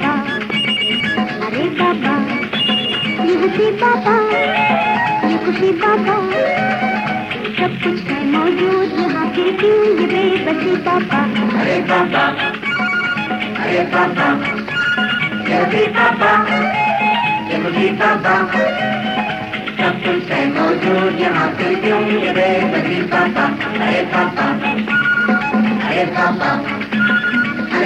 अरे बाबा युवती बाबा युवती बाबा सब कुछ है मौजूद यहाँ के क्यों ये बेबसी पापा अरे पापा अरे पापा जल्दी पापा जल्दी पापा सब कुछ है मौजूद यहाँ फिर क्यों ये बेबसी पापा अरे पापा अरे पापा